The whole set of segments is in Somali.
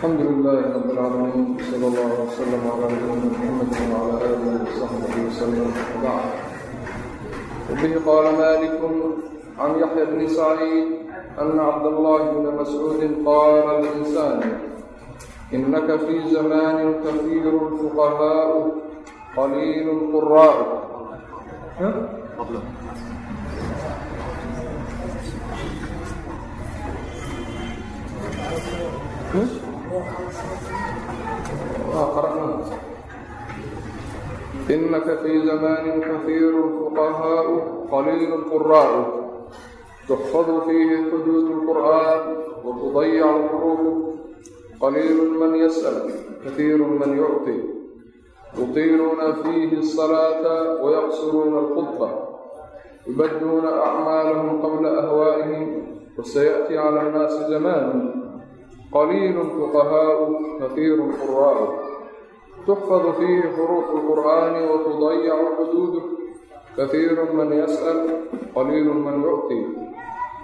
الحمد لله رب العالمين صلى الله وسلم على نبينا محمد وعلى اله وصحبه وسلم وبعد وبه قال مالك عن يحيى بن سعيد ان عبد الله بن مسعود قال للانسان انك في زمان كثير الفقهاء قليل القراء قبله Huh? وقرأنا إنك في زمان كثير الفقهاء قليل القراء تحفظ فيه حدود القرآن وتضيع الحروف قليل من يسأل كثير من يعطي يطيلون فيه الصلاة ويقصرون الخطبة يبدون أعمالهم قبل أهوائهم وسيأتي على الناس زمان قليل فقهاء كثير قراء تحفظ فيه حروف القرآن وتضيع حدوده كثير من يسأل قليل من يعطي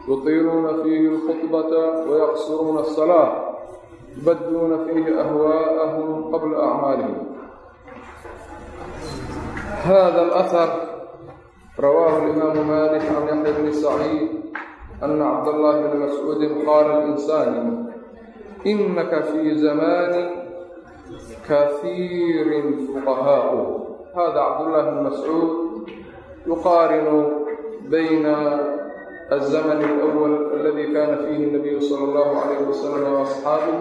يطيلون فيه الخطبة ويقصرون الصلاة يبدون فيه أهواءهم قبل أعمالهم هذا الأثر رواه الإمام مالك عن يحيى بن سعيد أن عبد الله بن مسعود قال الإنسان inaka fii zamani kahiirin fuqahaau hada cabdullahi bn mascuud yuqaarinu bayna الزmن الأول اldي kاna fيh النaبyu slى الlه عlيه وsلم وأصxaabه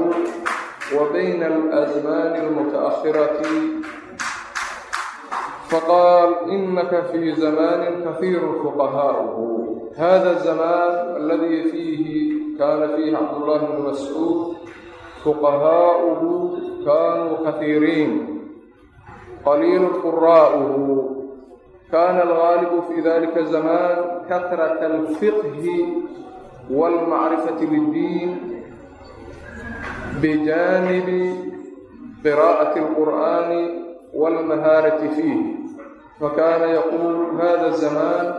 وbyn الأزmاn الmتأhiraة faqاal إnaka fي زmاn kaثيir فqhاءه hda الزmاn اldي fيhi kana fيh cabd الlh بن mascوd فقهاؤه كانوا كثيرين قليل قراؤه كان الغالب في ذلك الزمان كثرة الفقه والمعرفة بالدين بجانب قراءة القرآن والمهارة فيه فكان يقول هذا الزمان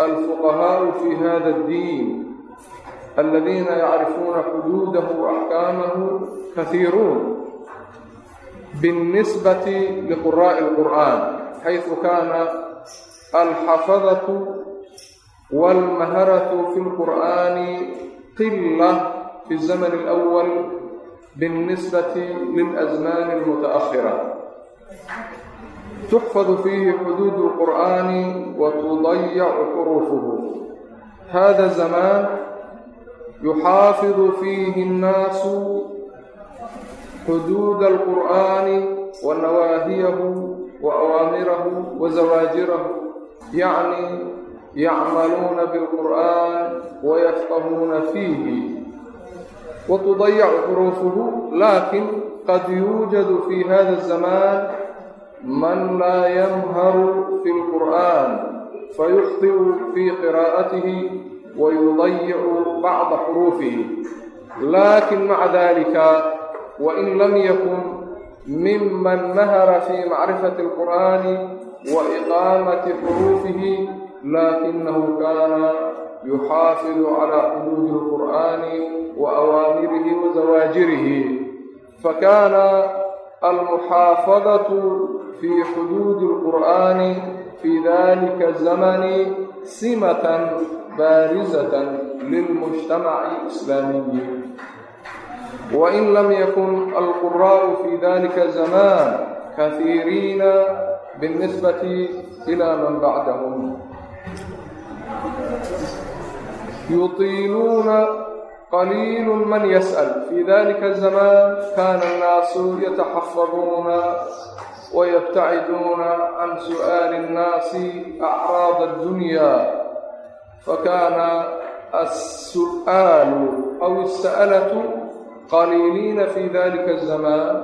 الفقهاء في هذا الدين aladiina yacrifuuna xuduudahu waaxkaamahu kahiiruun biاlnisbati liquraa'i اlqur'aan xaysu kaana alxafadatu wاlmaharatu fi اlqur'aani qila fi الzamn اlأwal biاlnisbati lilasmaani اlmuta'ahira تحفظ فيه حدود القرآن وتضيع حروفه. هذا الزمان يحافظ فيه الناس حدود القرآن ونواهيه وأوامره وزواجره يعني يعملون بالقرآن ويفقهون فيه وتضيع حروفه لكن قد يوجد في هذا الزمان من لا يمهر في wayudayicu bacda xuruufihi laakiin maca dalika wain lam yakun miman nahara fi macrifati اlqur'ani wa iqaamati xuruufihi lakinahu kana yuxaafidu calى xuduudi اlqur'ani wa awaamirihi wa zawaajirihi fakana almuxaafadatu fi xuduudi اlqur'ani fi dalika zamani simatan baarizatan lilmujtamaci islaamiyi wain lam yakun alquraa'u fi dalika zamaan kahiiriina biاlnisbati ila man bacdahum yutiiluuna qaliil man yasأal fi dalika الzamaan kana الnaasu yataxafaduuna wayabtaciduuna can su'aali الnaasi acraad الdunya fakaana assu'aalu aw isa'alatu qaliiliina fi dalika azamaan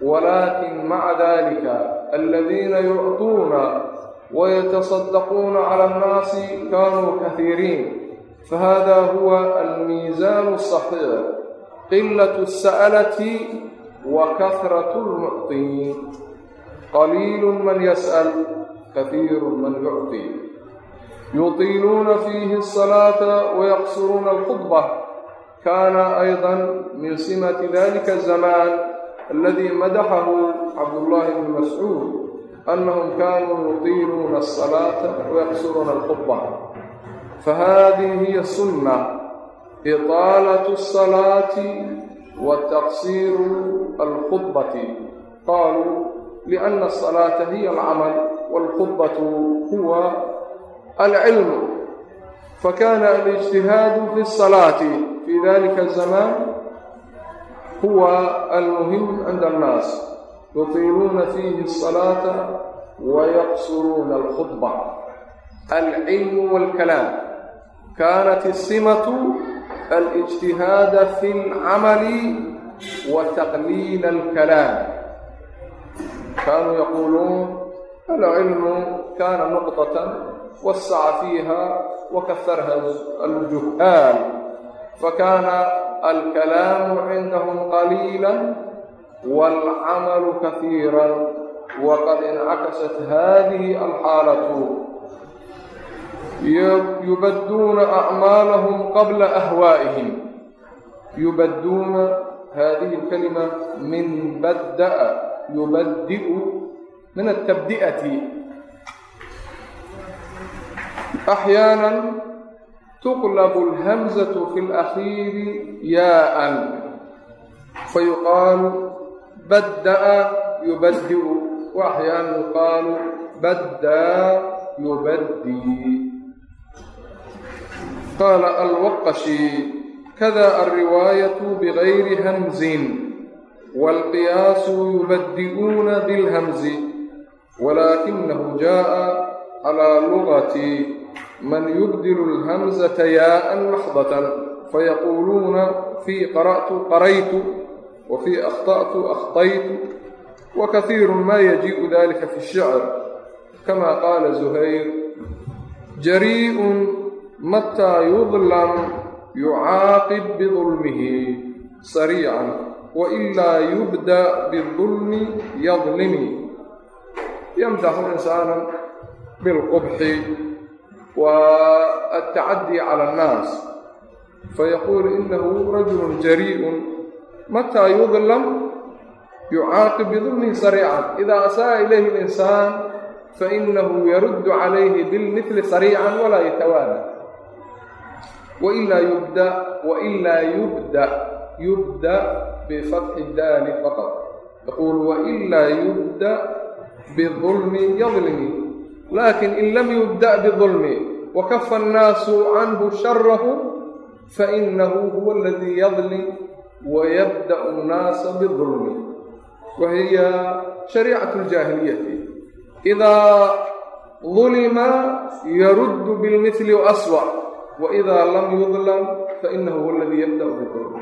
walakin maca dalika aladiina yucطuuna wayataصadaquuna cala annaasi kaanuu kahiiriin fahada huwa almiizaanu asaxiix qilaة الsa'alati wa kahraة اlmucطiin qaliil man yas'al kahiiru man yucطi يطيلون فيه الصلاة ويقصرون الخطبة كان أيضا من سمة ذلك الزمان الذي مدحه عبد الله بن مسعود أنهم كانوا يطيلون الصلاة ويقصرون الخطبة فهذه هي السنة إطالة الصلاة وتقصير الخطبة قالوا لأن الصلاة هي العمل والخطبة هو alcilmu fakana alijtihaadu fi الsalaati fi dalika الzamaan huwa almuhim cinda annaas yutiiluuna fiihi الsalaata wayaqsuruuna alkhudba alcilmu wاlkalaam kaanat الsimatu alijtihaada fi اlcamali wataqliil alkalaam kaanuu yaquuluun alcilmu kana nuqطaة وسع فيها وكثرها الجهال فكان الكلام عندهم قليلا والعمل كثيرا وقد انعكست هذه الحالة يبدون أعمالهم قبل أهوائهم يبدون هذه الكلمة من بدأ يبدئ من التبدئة axyaanan tuqlabu alhamzatu fi laakhiiri yaaan fayuqaalu badda'a yubaddi'u wa axyaanan yuqaalu baddaa yubaddi قال الوقشي كذا الرواية بغير همز والقياس يبدئون بالهمز ولكنه جاء على لغة man yubdilu lhamzata yaaan laxdatan fayaquuluuna fii qara'tu qaraytu wa fii akhta'tu akhtaytu wa kahiiru ma yajii'u dalika fi shicr kama qaala zuhayr jarii'un mataa yudlam yucaaqib bidulmihi sariican wailaa yubda bidulmi yadlimi yamtaxu insaana bilqubxi waa altacadii cala annaas fayaquulu inahu rajulu jarii'un mataa yudlam yucaaqib bidulmin sariican idaa asa'a ilayhi alinsaan fainahu yaruddu calayhi bilmihli sariican walaa yatawaala wailaa yubda wailaa yubda yubda bifatxi daali faqad yaquul wailaa yubda bidulmi yadlimi وإلا يبدأ بالظلم يظلم لكن إن لم يبدأ بالظلم وكف الناس عنه شره فإنه هو الذي يظلم ويبدأ الناس بالظلم وهي شريعة الجاهلية إذا ظلم يرد بالمثل وأسوأ وإذا لم يظلم فإنه هو الذي يبدأ بالظلم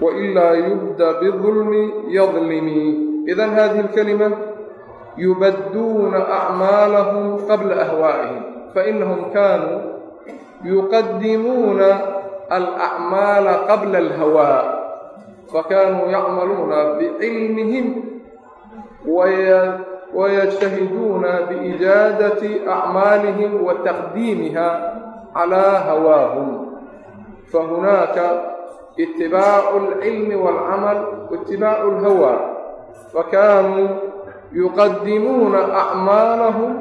وإلا يبدأ بالظلم يظلم إذا هذه الكلمة يبدون أعمالهم قبل أهوائهم فإنهم كانوا يقدمون الأعمال قبل الهواء فكانوا يعملون بعلمهم ويجتهدون بإجادة أعمالهم وتقديمها على هواهم فهناك اتباع العلم والعمل واتباع الهوى فكانوا yuqadimuuna acmaalahum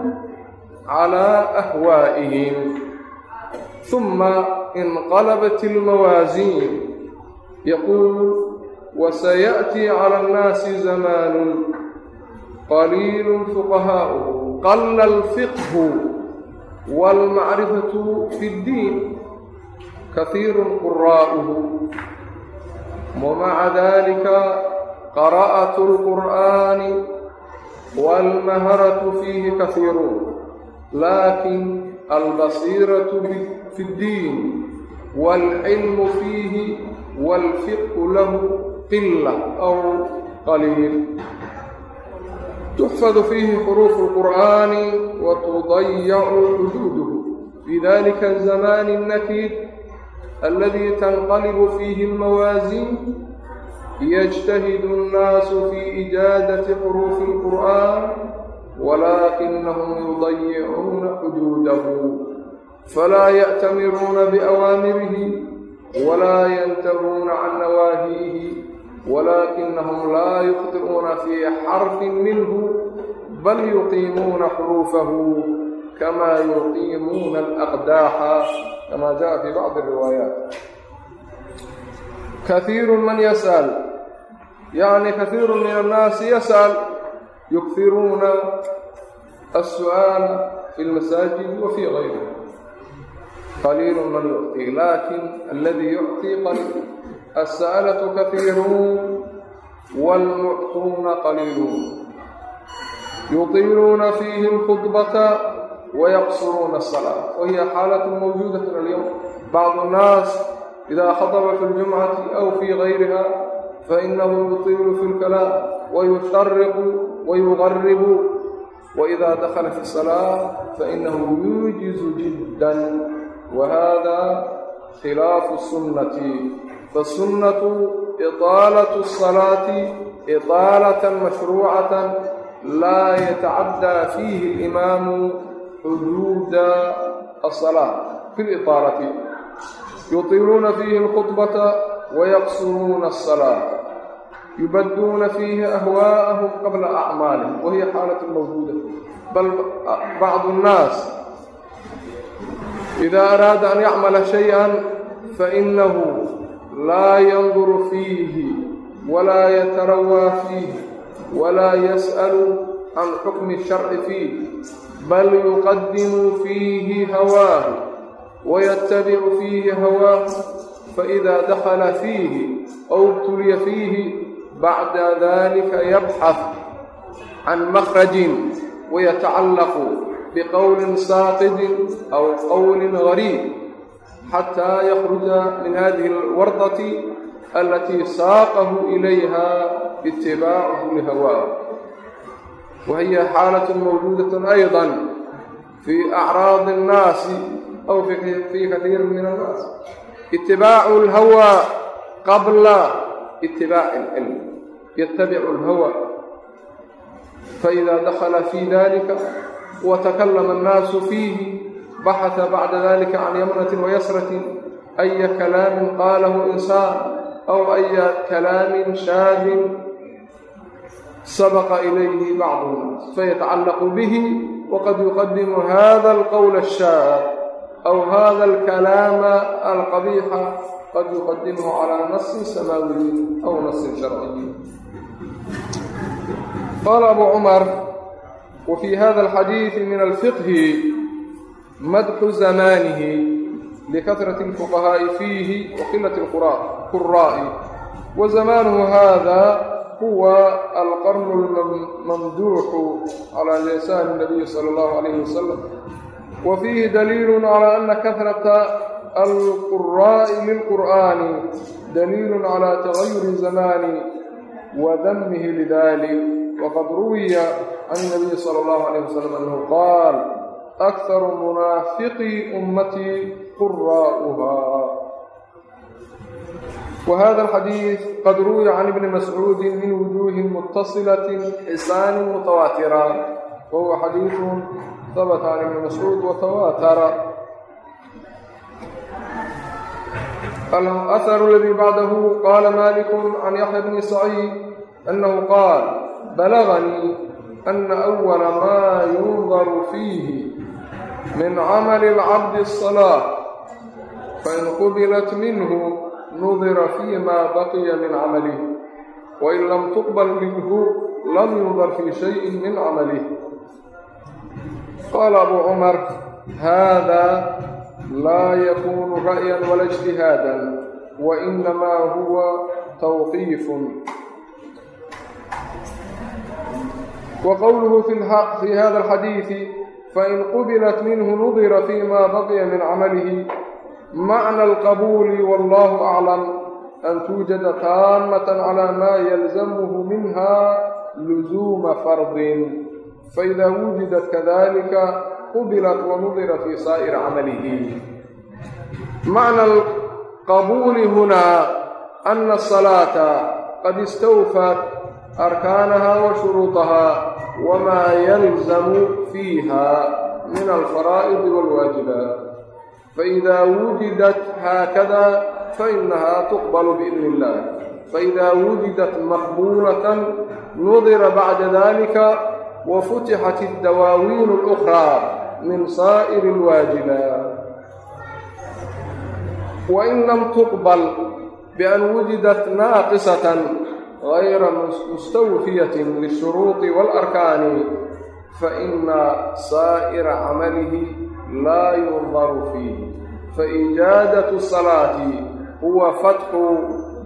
calaa ahwaa'ihim humma inqalabat ilmawaasiin yaquul وسيأتي على الناس زمان قليل فقهاؤه قل الفقه والمعرفة في الدين كثير قراؤه ومع ذلك قراءة القرآن والمهرة فيه كثيرون لكن البصيرة في الدين والعلم فيه والفقه له قلة أو قليل تحفظ فيه حروف القرآن وتضيع حدوده في ذلك الزمان النكيد الذي تنقلب فيه الموازين يجتهد الناس في إجادة حروف القرآن ولكنهم يضيعون حدوده فلا يأتمرون بأوامره ولا ينتهون عن نواهيه ولكنهم لا يخطئون في حرف منه بل يقيمون حروفه كما يقيمون الأقداح كما جاء في بعض الروايات kahiiru man yas'al yacni kahiiru min annaasi yas'al yukhiruuna alsu'aala fi lmasaajidi wa fii gayrihi qaliilu man yucti laakiin aladii yucti qaliil as'alatu kahiiruun wاlmuctuuna qaliiluun yuطiluuna fiihi اlkhudbata wayaqsuruuna الsalaa wahiya xaalaة mawjuudaة alyowm bacd الnaas إذا خطب في الجمعة أو في غيرها فإنه يطيل في الكلام ويشرق ويغرب وإذا دخل في الصلاة فإنه يوجز جدا وهذا خلاف السنة فالسنة إطالة الصلاة إطالة مشروعة لا يتعدى فيه الإمام حدود الصلاة في الإطالة يطيلون فيه الخطبة ويقصرون الصلاة يبدون فيه أهواءهم قبل أعمالهم وهي حالة موجودة بل بعض الناس إذا أراد أن يعمل شيئا فإنه لا ينظر فيه ولا يتروى فيه ولا يسأل عن حكم الشرع فيه بل يقدم فيه هواه ويتبع فيه هواه فإذا دخل فيه أو ابتلي فيه بعد ذلك يبحث عن مخرج ويتعلق بقول ساقد أو قول غريب حتى يخرج من هذه الورطة التي ساقه إليها اتباعه لهواه وهي حالة موجودة أيضا في أعراض الناس aw fii kaiiri min annaas itibaacu lhawa qabla itibaaci ilcilm yatabicu lhawa faida dakala fii dalika watakalama annaasu fiihi baxata bacda dalika can yamnatin wayasratin aya kalaamin qaalahu insaan aw aya kalaamin shaadin sabaqa ilayhi bacdu nnaas fayatacallaqu bihi waqad yuqadimu hada alqowla ashaad سبق إليه بعض الناس فيتعلق به وقد يقدم هذا القول الشاذ أو هذا الكلام القبيح قد يقدمه على نص سماوي أو نص شرعي قال أبو عمر وفي هذا الحديث من الفقه مدح زمانه لكثرة الفقهاء فيه وقلة القراء وزمانه هذا هو القرن wa fiihi daliilun calaa ana kahrata alquraa'i lilqur'aani daliilun calaa tagayuri zamaani wa damihi lidalik waqad ruwiya can nabiyi sala allahu calayh wasalam annahu qaal akharu munaafiqii ummatii quraa'uhaa وhda الxadيiث qad ruwي can ibni mascuudi min wujuuhi muتصilaة xsaan mutawaatirا wa huwa xadiiث habata can ibni mascuud watawaatara alahar aladii bacdahu qaala malikun can yaxya bni saciid annahu qaal balaganii ana awala maa yundaru fiihi min camali alcabdi asalaa fain qubilat minhu nudira fii ma baqiya min camalih wain lam tuqbal minhu lam yundar fii shayin min camalih في شيء من عمله قال أبو عمر هذا لا يكون رأيا ولا اجتهادا وإنما هو توقيف وقوله في هذا الحديث فإن قبلت منه نظر فيما بقي من عمله معنى القبول والله أعلم أن توجد تامة على ما يلزمه منها لزوم فرض فإذا وجدت كذلك قبلت ونظر في سائر عمله معنى القبول هنا أن الصلاة قد استوفت أركانها وشروطها وما يلزم فيها من الفرائض والواجبات فإذا وجدت هكذا fainaha tuqbal biidni illah faإida wujidat maqbuulaة nudira bacda dalika wafutixat اdawaawiin اlأkrى min saa'ir اlwaajibaat wain lam tuqbal bian wujidat naaqisaة غayra mustawfiyaة lishuruuط wاlarkaani faina saa'ira camalihi laa yundaru fiihi faiijaadaة الصalaaةi huwa fatxu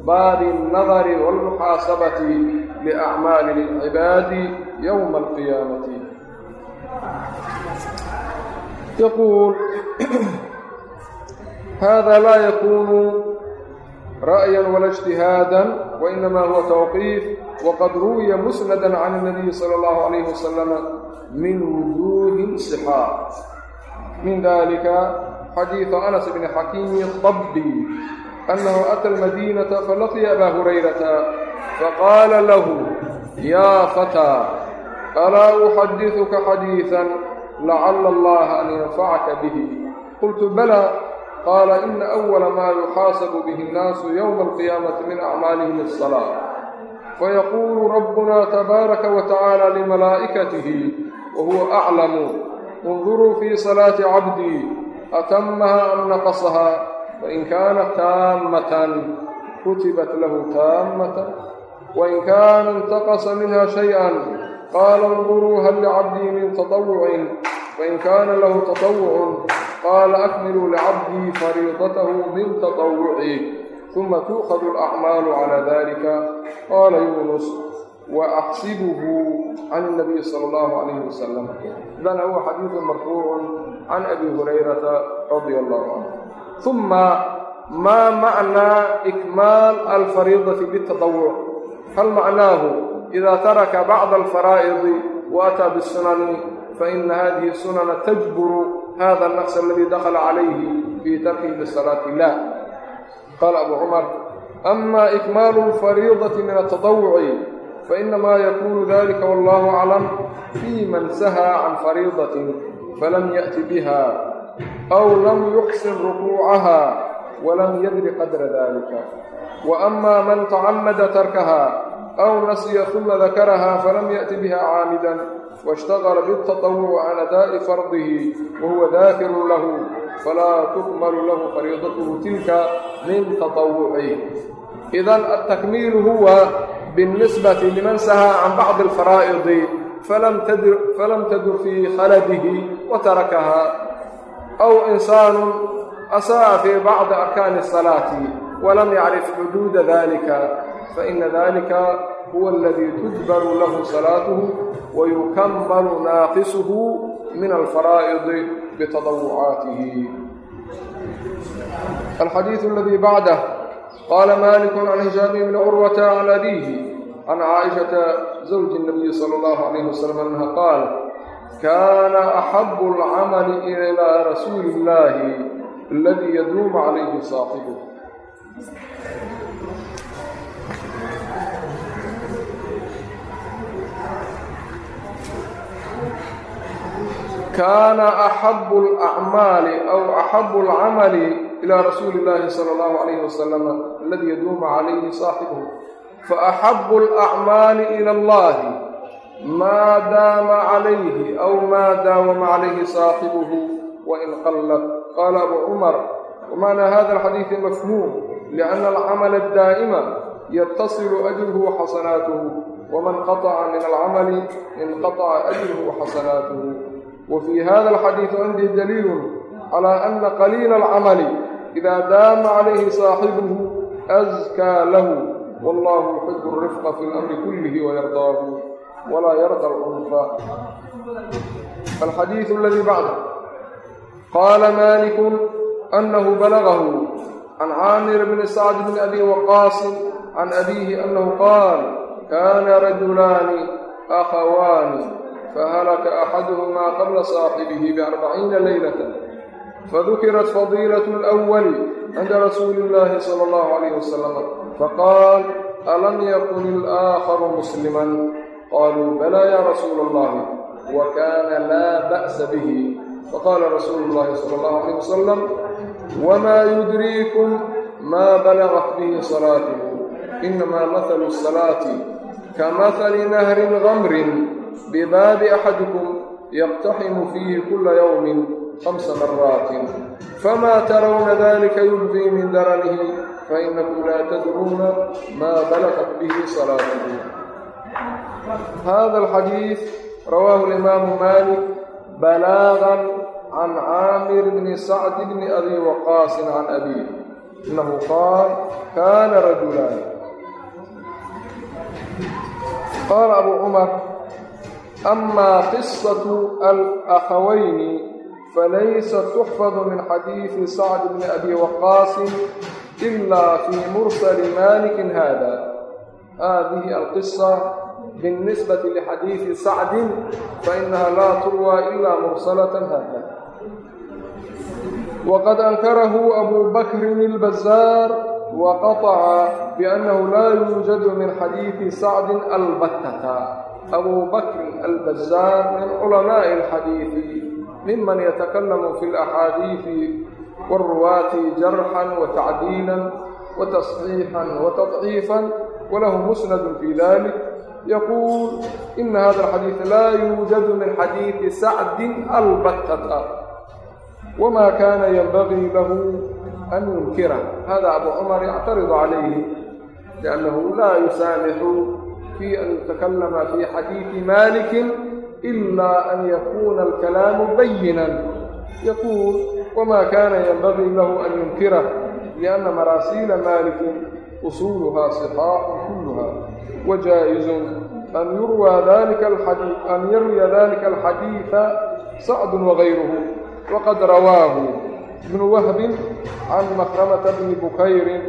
baabi الnadari wاlmuxaasabati liأcmaali اlcibaadi yowma alqiyaamati yaquul hada laa yakunu ra'yan wala اجtihaadan wainama huwa tawqiif waqad ruwiya musnada can الnabiyi salى اllahu عalayhi wasalam min wujuhi sixaab min dalika xadiiث anas bn xakiimi طabdi أnه أtى الmadinaة falaqya أba hurayrata faqaala lahu ya fatىa alaa uxadiثuka xadiiثa lacala allaha an yanfacaka bih qultu balaa qaala ina أwala maa yuxaasabu bihi اnnaasu ywma alqiyaamati min acmaalihim الصalaaة fayaquulu rabbuna tabaaraka wa tacaala limalaa'ikatihi wahuwa aclamu induruu fii salaati cabdii atamaha am naqasahaa fain kaanat taammatan kutibat lahu taammatan wain kaana intaqasa minha shay-an qaala اnظuruu hal licabdii min taطawucin fain kaana lahu taطawucun qaala akmiluu licabdii fariidatahu min taطawuci uma tuukhadu alacmaalu calaa dalika qaala yuunus waaxsibuhu can اnabiy sala اllahu calayh wasalam dan huwa xadiidu marfuucun can abi hurayrata radia allahu canhu uma maa macnaa ikmaal alfariidati bitaطawuc hal macnaahu إida taraka bacda alfaraa'idi wa ataa bisunani faina hadihi sunana tajburu hada anaqs aladi dakla calayhi fii tarkihi lisalaati illah qaala abu cumar ama ikmaalu alfariidati min altaطawuci fainamaa yakunu dalika wallahu aclam fii man sahaa can fariidatin falam yaأti biha aw lam yuxsin rukuucaha walam yadri qadra dalika wa ama man tacamada tarkaha أو نسي ثم ذكرها فلم يأت بها عامدا واشتغل بالتطوع عن أداء فرضه وهو ذاكر له فلا تكمل له فريضته تلك من تطوعه إذا التكميل هو بالنسبة لمن سهى عن بعض الفرائض فلم تدر, فلم تدر في خلده وتركها أو إنسان أساء في بعض أركان الصلاة ولم يعرف حدود ذلك فإن ذلك هو الذي تجبر له صلاته ويكمل ناقصه من الفرائض بتضوعاته الحديث الذي بعده قال مالك عن هشام بن عروة عن أبيه عن عائشة زوج النبي صلى الله عليه وسلم أنها قال كان أحب العمل إلى رسول الله الذي يدوم kaana axabu alacmaali aw axabu alcamali ilaa rasuuli illaahi sala allahu calayhi wasalama aladii yaduumu calayhi saaxibuhu faaxabu alacmaali ila allahi maa daama calayhi aw maa daawama calayhi saaxibuhu wain qallat qaala abu cumar wamacnaa hada alxadiidi mafhuum liana alcamala addaa'ima العمل الدائم يتصل أجره وحسناته ومن قطع من العمل انقطع أجره وحسناته وفي هذا الحديث عندي دليل على أن قليل العمل إذا دام عليه صاحبه أزكى له والله يحب الرفق في الأمر كله ويرضاه ولا يرضى العنف الحديث الذي بعده قال مالك أنه بلغه عن عامر بن سعد بن أبي وقاص عن أبيه أنه قال كان رجلان أخوان فهلك أحدهما قبل صاحبه بأربعين ليلة فذكرت فضيلة الأول عند رسول الله صلى الله عليه وسلم فقال ألم يكن الآخر مسلما قالوا بلى يا رسول الله وكان لا بأس به فقال رسول الله صلى الله عليه وسلم وما يدريكم ما بلغت به صلاته إنما مثل الصلاة كمثل نهر غمر بباب أحدكم يقتحم فيه كل يوم خمس مرات فما ترون ذلك يجزي من درنه فإنكم لا تدرون ما بلغت به صلاته هذا الحديث رواه الإمام مالك بلاغا عن عامر بن سعد بن أبي وقاص عن أبيه إنه قال كان رجلان قال أبو عمر أما قصة الأخوين فليست تحفظ من حديث سعد بن أبي وقاص إلا في مرسل مالك هذا هذه القصة بالنسبة لحديث سعد فإنها لا تروى إلا مرسلة هكذا وقد أنكره أبو بكر البزار وقطع بأنه لا يوجد من حديث سعد البتة أبو بكر البزار من علماء الحديث ممن يتكلم في الأحاديث والرواة جرحا وتعديلا وتصحيحا وتضعيفا وله مسند في ذلك يقول إن هذا الحديث لا يوجد من حديث سعد البتة وما كان ينبغي له أن ينكره هذا أبو عمر يعترض عليه لأنه لا يسامح في أن يتكلم في حديث مالك إلا أن يكون الكلام بينا يقول وما كان ينبغي له أن ينكره لأن مراسيل مالك أصولها صحاح كلها وجائز أن يروى ذلك الحديث أن يروي ذلك الحديث سعد وغيره وقد بن وهب عن مخرمة بن بكير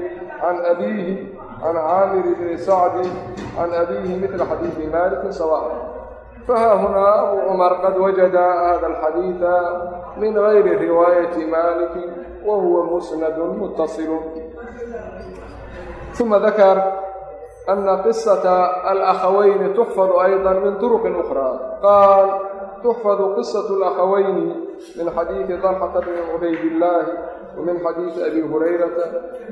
عن أبيه عن عامر بن سعد عن أبيه مثل حديث مالك سواء فها هنا أبو عمر قد وجد هذا الحديث من غير رواية مالك وهو مسند متصل ثم ذكر أن قصة الأخوين تحفظ أيضا من طرق أخرى قال تحفظ قصة الأخوين من حديث طلحة بن عبيد الله ومن حديث أبي هريرة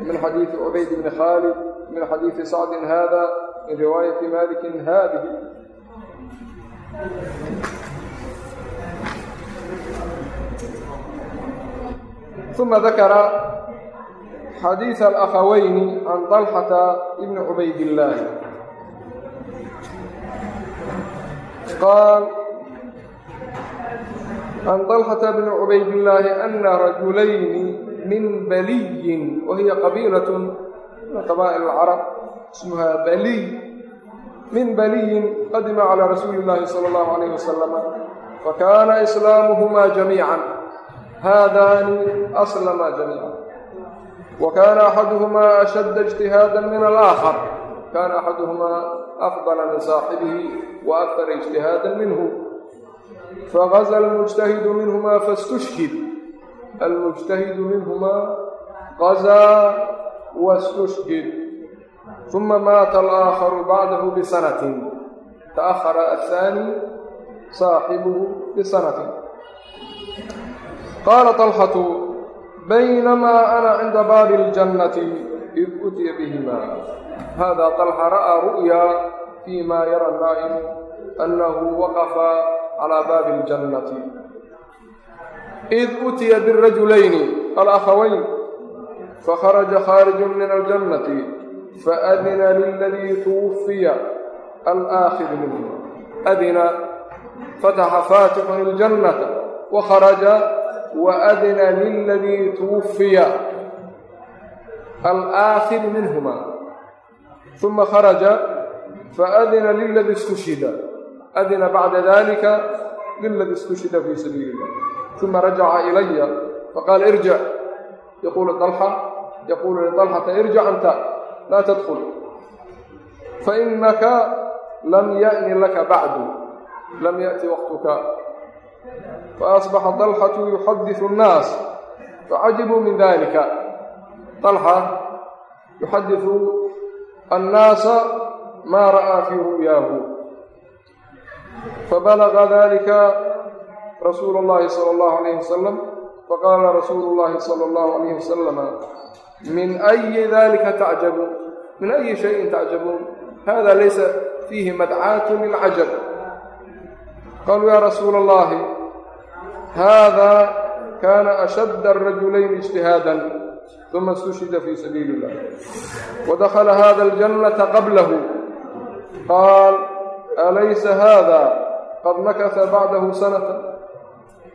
ومن حديث عبيد بن خالد ومن حديث سعد هذا من رواية مالك هذه ثم ذكر حديث الأخوين عن طلحة بن عبيد الله قال عن طلحة بن عبيد الله أن رجلين من بلي وهي قبيلة من قبائل العرب اسمها بلي من بلي قدم على رسول الله صلى الله عليه وسلم فكان إسلامهما جميعا هذان أسلما جميعا وكان أحدهما أشد اجتهادا من الآخر كان أحدهما أفضل من صاحبه وأكثر اجتهادا fagaza almujtahidu minhumaa faاstushhid almujtahidu minhumaa qazaa waاstushhid uma maata alaakharu bacdahu bisanatin taأhara aلthaani saaxibuhu bisanatin qaala طalhatu baynamaa ana cinda baabi اljannati id utiya bihima hada طalha ra'aa ru'ya fii ma yara naa'imu annahu waqafa على باب الجنة إذ أتي بالرجلين الأخوين فخرج خارج من الجنة فأذن للذي توفي الآخذ منه أذن فتح فاتح الجنة وخرج وأذن للذي توفي الآخذ منهما ثم خرج فأذن للذي استشهد adina bacda dalika liladii istushhida fii sabiili illah uma rajaca ilaya faqaala irjic yaqulu alxa yaquulu lialxata irjic anta laa tadkul fainaka lam ya'ni laka bacdu lam ya'ti waqtuka faasbaxa dalxatu yuxadisu annaas facajibuu min dalika dalxa yuxadisu annaasa maa ra'aa fii ru'yaahu fabalaga dalika rasuulu اllahi sala allahu alayh wasalam faqaala rasuulu اllahi sala allahu alayh wasalama min ayi dalika tacjabuun min ayi shayin tacjabuun hada laysa fiihi madcaatu lilcajab qaluu ya rasuula allahi hada kana ashadda arajulayni ijtihaada uma اstushhida fi sabiili اllah wadakhala hada aljannata qablahu qaal alaysa hada qad makasa bacdahu sanata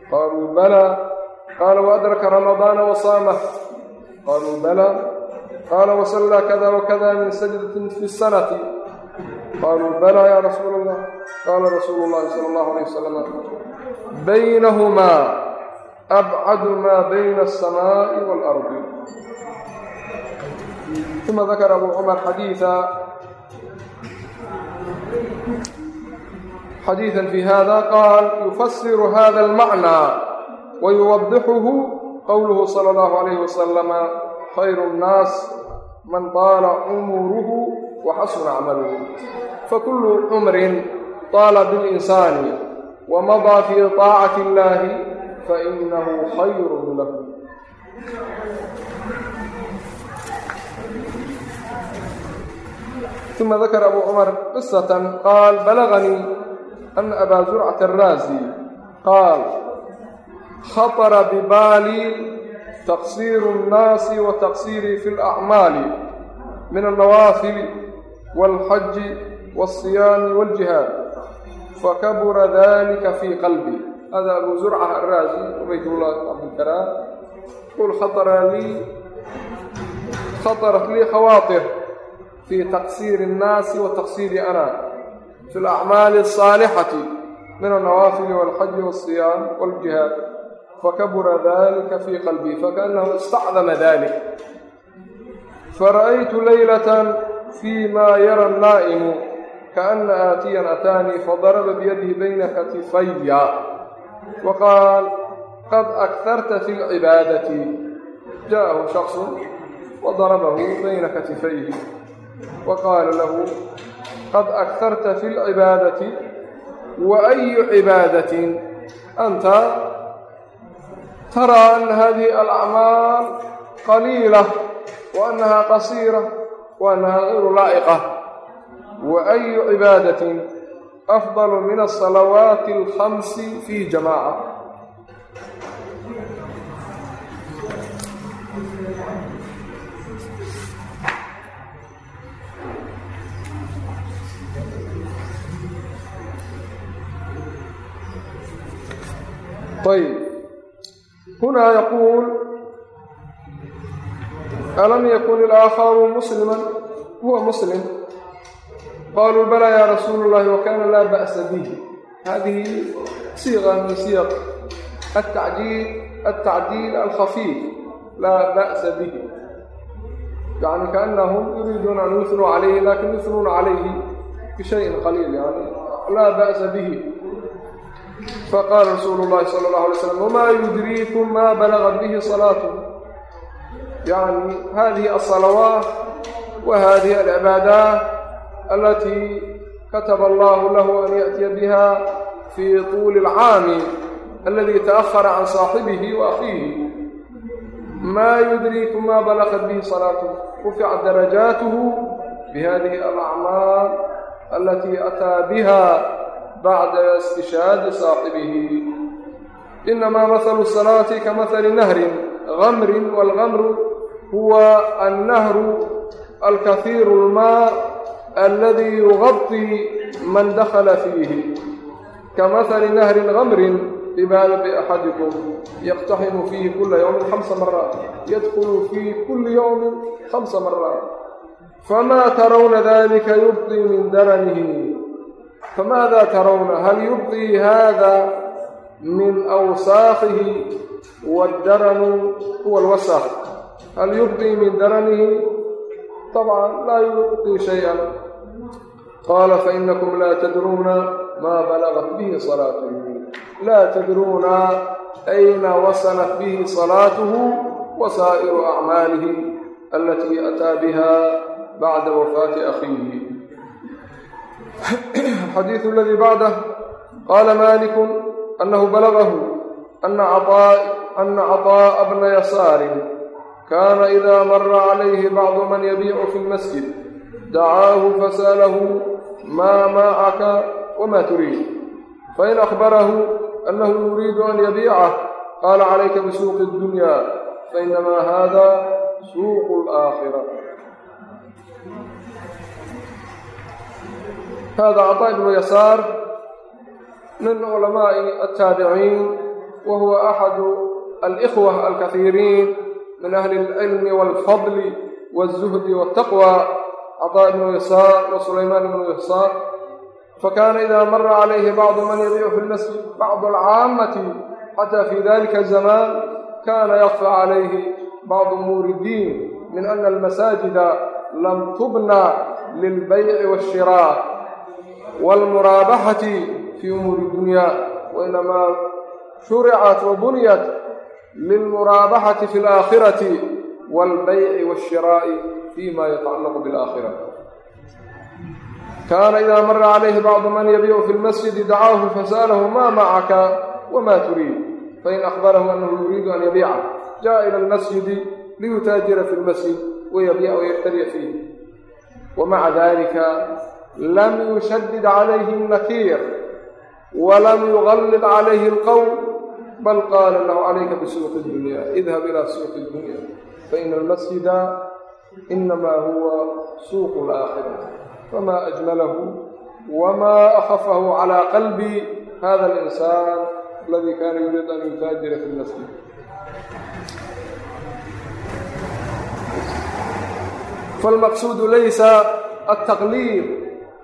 qaluu bala qaala waadraka ramadaana wasaamah qaluu bala qaala wasallaa kada wakada min sajdatin fi sanati qaluu bala ya rasuula allah qaala rasuulu llahi sala allahu alayh wasalam baynahumaa abcadu maa bayna alsamaa'i waalardi uma dakara abu cumar xadiida xadiiثa fi hada qaal yufasiru hada almacnى wayuwadixuhu qowluhu salى اllahu عalayh wasalama khayru الnaas man طaala cumuruhu waxasuna camaluhu fakulu cumrin طaala biاlinsaani wamadaa fi طaacati اllahi fainahu khayru lahu ثuma dakara abu cumar qisة qaal balaganii ana abaa zurcata araasi qaal khatara bibaalii taqsiiru nnaasi wa taqsiirii fi alacmaali min alnawaafili waalxaji waasiyaami waaljihaad fakabura dalika fii qalbi hada abu zurca araasi ubaydullah cabdilkaraam qul khatara lii khatarat lii khawaatir fii taqsiiri اnnaasi wa taqsiiri ana fi alacmaali alsaalixati min alnawaafili walxaji walsiyaam waljihaad fakabura dalika fii qalbii fakaannahu istacdama dalik fara'aytu leylatan fii maa yara annaa'imu kaana aatiyan ataanii fadaraba biyadihi bayna katifaya wa qaal qad akharta fi lcibaadati ja'ahu shaksu wa darabahu bayna katifayhi wa lahu qad akarta fi lcibaadati wa ayu cibaadatin anta taraa ana hadihi alacmaal qaliila wa annaha qasiira wa annaha gayru laa'iqa wa ayu cibaadatin afdalu min asalawaati alkhamsi fi jamaaca طيب هنا يقول ألم يكن الآخر مسلما هو مسلم قالوا بلى يا رسول الله وكان لا بأس به هذه صيغة من صيغ التعجيل التعديل الخفيف لا بأس به يعني كأنهم يريدون أن يثنوا عليه لكن يثنون عليه بشيء قليل يعني لا بأس به faqaala rasuulu llahi sala allahu alay slam wamaa yudriikum maa balagat bihi salaatu yani hadihi alsalawaat wa hadihi alcibaadaat alatii kataba allahu lahu an yaأtiya biha fii tuuli alcaami aladi taأhara can saaxibihi wa akhiihi maa yudriikum maa balagat bihi salaatu ruficat darajaatuhu bihadihi alacmaal alatii ataa biha bacda istishhaadi saaxibihi inamaa mahalu salaati ka mahali nahrin gamrin waalgamru huwa annahru alkahiiru almaa aladi yugadii man dakhala fiihi kamahali nahrin gamrin bibaabi axadikum yaqtaximu fiihi kula yowmin hamsa maraat yadkulu fii kuli yowmin hamsa maraat famaa tarawna dalika yubdii min daranihi famaada tarowna hal yubdii hada min awsaakhihi wadaranu huwa alwasaakh hal yubdii min daranihi طبعا laa yubdii شhayئa qaala fainakum laa tadruuna maa balagat bihi salaatuhu laa tadruuna ayna wasalat bihi salaatuhu wa saa'iru acmaalihi alatii ataa biha bacda wafaati akhiihi الxadiiث اladي bacdah qala malik anahu balغahu ana cطاءa bna yasaari kana إida mara عalayhi bacdu man yabiicu fi اlmasjid dacaahu fasalahu ma maacaka wma turiid fain akhbarahu anahu yuriidu an yabiicah qaala calayka bisuuqi اdunya fainama hada suuq اlآakhira فإنما هذا سوق الآخرة هذا عطاء بن يسار من علماء التابعين وهو أحد الإخوة الكثيرين من أهل العلم والفضل والزهد والتقوى عطاء بن يسار وسليمان بن يسار فكان إذا مر عليه بعض من يبيع في المسجد بعض العامة حتى في ذلك الزمان كان يخفى عليه بعض أمور الدين من أن المساجد لم تبنى waalmuraabaxati fii umuuri dunyaa wainamaa shuricat wa bunyat lilmuraabaxati fi alaakhirati waalbayci waashiraa'i fi ma yatacallaqu bialaakhira kaana idaa mara calayhi bacdu man yabiicu fi lmasjidi dacaahu fasa'alahu maa macaka wama turiid fain akhbarahu anahu yuriidu an yabiica ja'a ila almasjidi liyutaajira fi lmasjid wayabia wayabtariya fiih wamaca dalika لم يشدد عليه النكير ولم يغلظ عليه القول بل قال له عليك بسوق الدنيا اذهب إلى سوق الدنيا فإن المسجد إنما هو سوق الآخرة فما أجمله وما أخفه على قلب هذا الإنسان الذي كان يريد أن يتاجر في المسجد فالمقصود ليس التقليد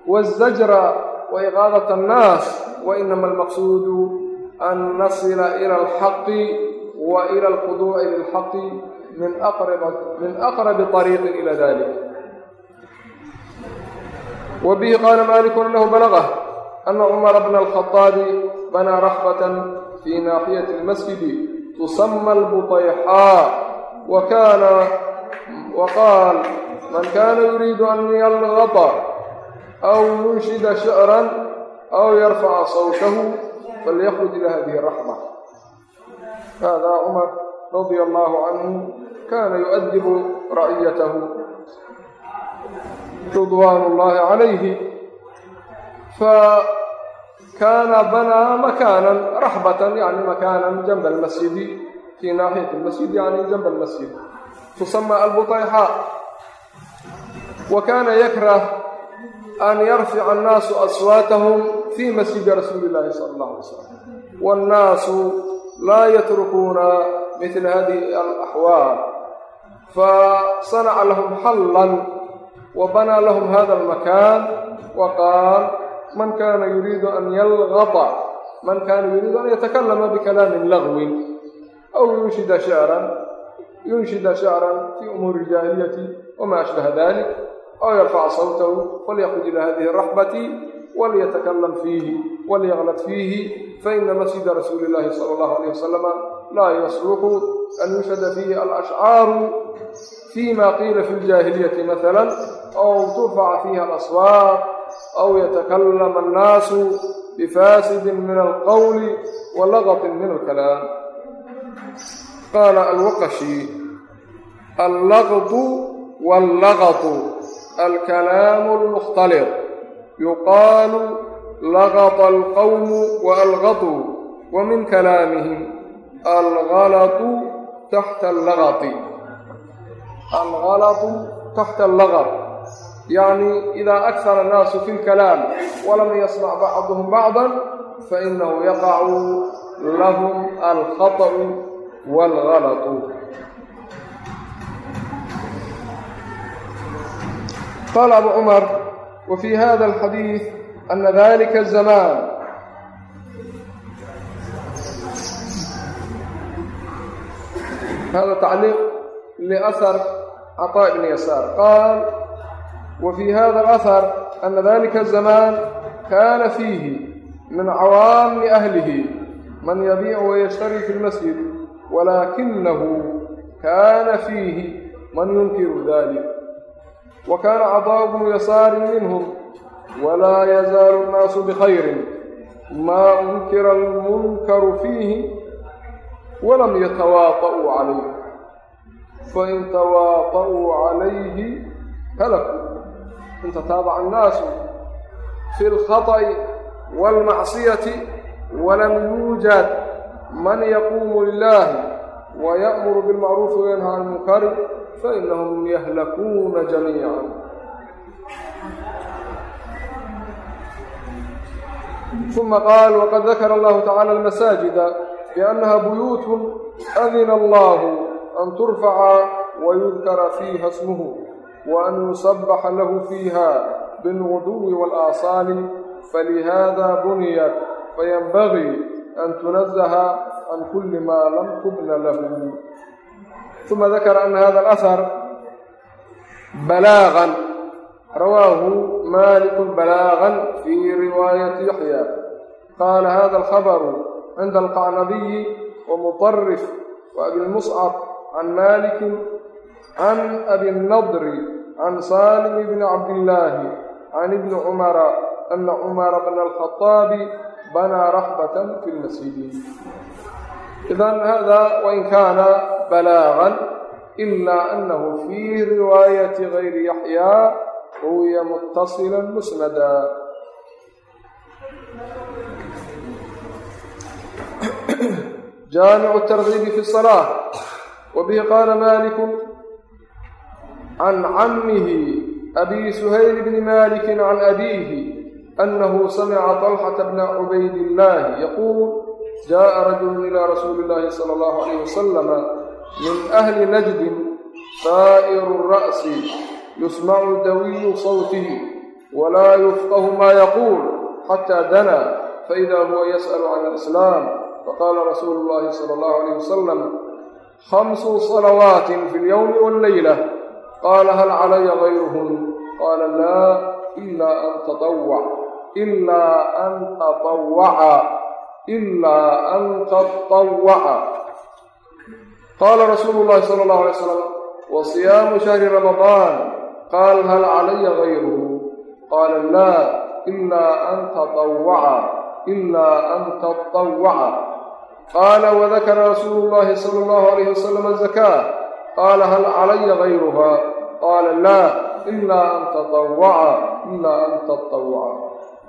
والزجر وإغاظة الناس وإنما المقصود أن نصل إلى الحق وإلى الخضوع للحق من أقرب, من أقرب طريق إلى ذلك وبه قال مالك أنه بلغه أن عمر بن الخطاب بنى رحبة في ناحية المسجد تسمى البطيحاء وكان وقال من كان يريد أن يلغط أو ينشد شعرا أو يرفع صوته فليخرج إلى هذه الرحمة هذا عمر رضي الله عنه كان يؤدب رعيته رضوان الله عليه فكان بنى مكانا رحبة يعني مكانا جنب المسجد في ناحية المسجد يعني جنب المسجد تسمى البطيحاء وكان يكره an yarfica annaasu aswaatahum fii masjidi rasuuli illahi sala allah alay salam waannaasu laa yatrukuuna mila hadihi alaxwaal fasanaca lahum xallan wa banaa lahum hada almakaan wa qaal man kaana yuriidu an yalgada man kaana yuriidu an yatakalama bikalaamin lagwin aw yunshida shicran yunshida shicran fii umuuri iljahiliyati wamaa ashbaha dalik oo yarfac sawtahu falyaqud ilaa hadihi raxmati walyatakalam fiihi walyaqlad fiihi faina masjida rasuuli illaahi sala allahu alayh wasalama laa yasluxu an yushhada fiihi alashcaaru fima qiila fi ljaahiliyati masalan aw turfaca fiiha alaswaaq aw yatakalama annaasu bifasidin min alqawli walagatin min alkalaam qaala alwaqashi allaqdu wallaqatu alkalaamu almukhtaliq yuqaalu lagata alqawmu waalgaduu wa min kalaamihim algalatu taxta allagati algalatu taxta allagat yacni idaa akhara annaasu fi lkalaam walam yasmac bacduhum bacdan fainahu yaqacu lahum alkhata'u waalgalatu لهم الخطأ والغلط قال أبو عمر وفي هذا الحديث أن ذلك الزمان هذا تعليق لأثر عطاء بن يسار قال وفي هذا الأثر أن ذلك الزمان كان فيه من عوام أهله من يبيع ويشتري في المسجد ولكنه كان فيه من ينكر ذلك وكان عطاء بن يسار منهم ولا يزال الناس بخير ما أنكر المنكر فيه ولم يتواطؤوا عليه fain tawaaqa'uu calayhi halakuu in tataabaca annaasu fi اlkhaطأi wاlmacsiyati walam yuujad man yaquumu lilahi waya'muru biاlmacruufi wayanha can munkari fainahum yahlakuuna jamiica uma qaal waqad dakara allahu tacaala almasaajida biannaha buyuutun adina allahu an turfaca wayudkara fiiha smuhu waan yusabaxa lahu fiiha bilguduwi waalaaasaali falihada buniyat fayanbagii an tunazaha can kulli maa lam tubna lahu uma dakara ana hada alahar balaaqan rawaahu malikun balaaqan fii riwaayati yaxya qaala hada alkhabaru cinda alqacnabiyi wamutarif waabilmuscab can malikin can abinadri can salim bni cabdillaahi can ibni cumara ana cumara bna alkhaaabi banaa raxbatan fi lmasjidi بنى رحبة في المسجد إذا هذا وإن كان بلاغا إلا أنه في رواية غير يحيى روي متصلا مسندا جامع الترغيب في الصلاة وبه قال مالك عن عمه أبي سهيل بن مالك عن أبيه أنه سمع طلحة بن jaءa rajulu ilى rasuuli اllahi salى اllahu عalayh wasalam min ahli najdin saa'iru الra'si yusmacu dawiyu sawtihi wla yufqahu ma yaquul xatى dana faida huwa yas'l can alislaam faqala rasuulu اllahi salى اllahu عalayh wasalam hamsu salawaatin fi اlyowmi wاllayla qaala hal calaya gayruhun qaala laa ila an tatawwac ila an atawaca ilaa an qad tawaca qaala rasuulu llahi sala allahu alay slam wa siyaamu shahri ramadaan qaal hal calaya gayruhu qaala laa ilaa an tatawaca ilaa an tatawaca qaala wadakara rasuulu llahi sala allahu alayhi wasalam zakaa qaala hal calaya gayruha qaala laa ilaa an tatawaca ilaa an tatawaca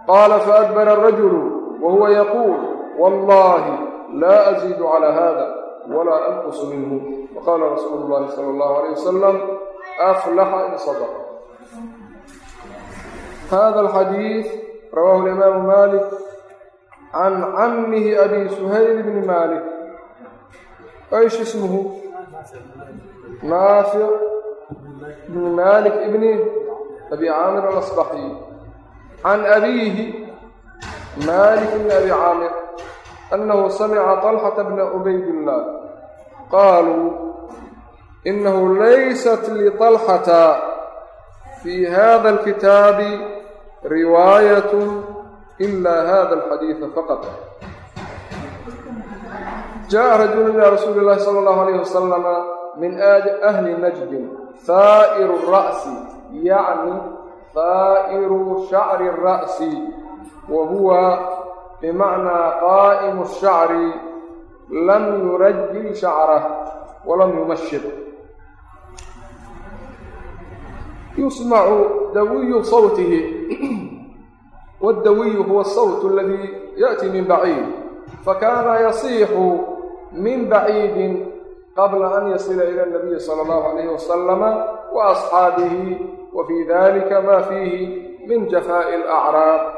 qaala faadbara arajulu wa huwa yaquul wallaahi laa asiidu calaa hada walaa anqusu minhu. Waqaala rasuulu llahi sala allahu alayh wasalam aflaxa in sadaqa hada alxadiid rawaahu alimaamu malik can camihi abi suhayl bni malik. ايش اسمه نافع بن مالك ابن ابي عامر الاصبحي عن ابيه مالك بن ابي عامر أنه سمع طلحة بن عبيد الله قالوا إنه ليست لطلحة في هذا الكتاب رواية إلا هذا الحديث فقط جاء رجل إلى رسول الله صلى الله عليه وسلم من أهل نجد ثائر الرأس يعني ثائر شعر الرأس وهو بمعنى قائم الشعر لم يرجل شعره ولم يمشط يسمع دوي صوته والدوي هو الصوت الذي يأتي من بعيد فكان يصيح من بعيد قبل أن يصل إلى النبي صلى الله عليه وسلم وأصحابه وفي ذلك ما فيه من جفاء الأعراب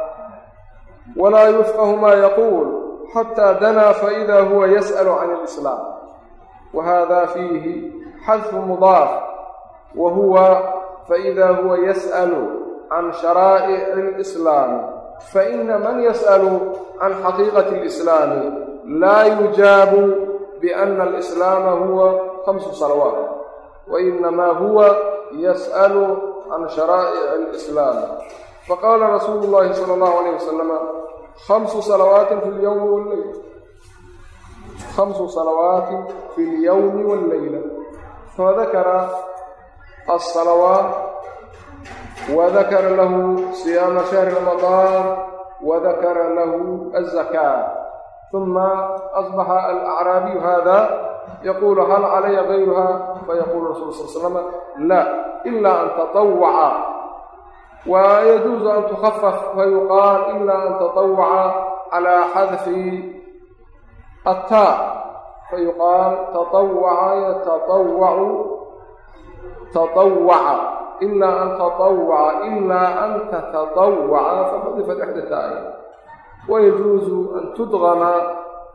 walaa yufqahu maa yaquul xataa danaa faidaa huwa yas'alu can alislaam. Wa haadaa fiihi xadfu mudaaf wa huwa faidaa huwa yas'alu can sharaa'ici alislaami faina man yas'alu can xaqiiqati alislaami laa yujaabu biana alislaama huwa hamsu salawaat wainamaa huwa yas'alu can sharaa'ici alislaam فقال رسول الله صلى الله عليه وسلم خمس صلوات في اليوم والليلة خمس صلوات في اليوم والليلة فذكر الصلوات وذكر له صيام شهر رمضان وذكر له الزكاة ثم أصبح الأعرابي هذا yaquulu hal calaya gayruha fayaqulu rasul sal slama la ila an taطawaca wayajuuzu an tukhafaf fayuqaal ila an taطawaca calى xadfi attaa fayuqaal taطawaca yataطawacu taطawaca ila an taطawaca ila an tataطawaca faqadifat ixda taai wayajuuzu an tudgama